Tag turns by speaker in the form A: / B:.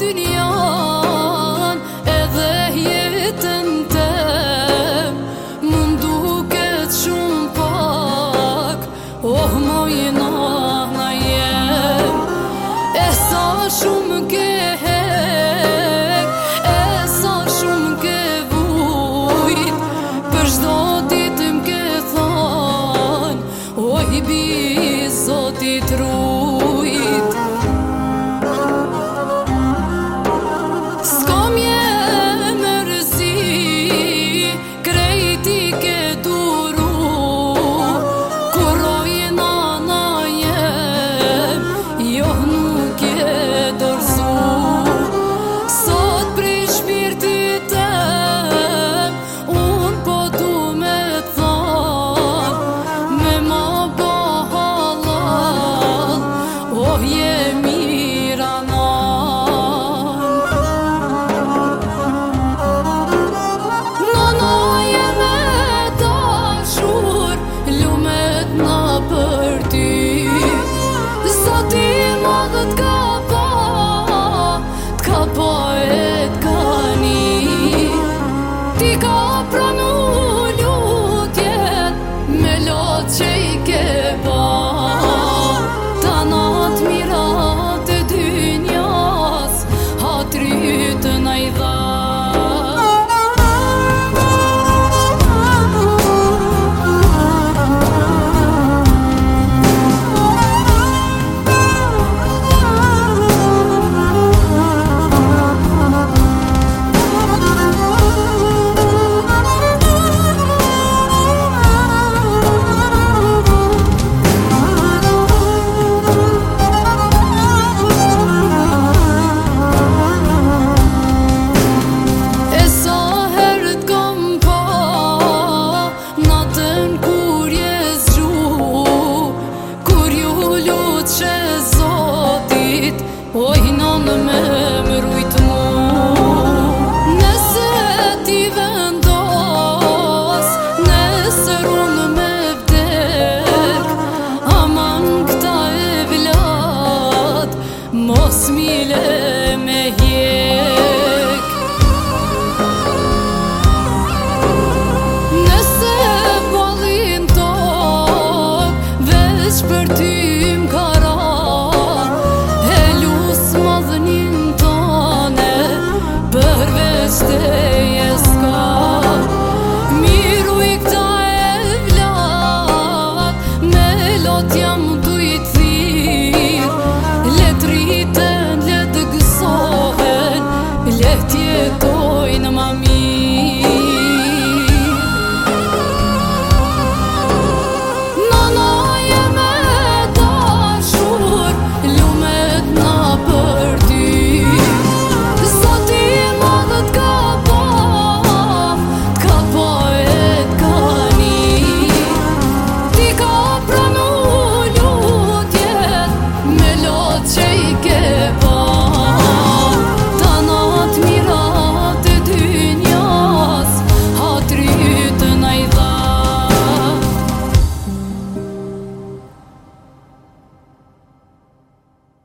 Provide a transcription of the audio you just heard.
A: dünya öpürtü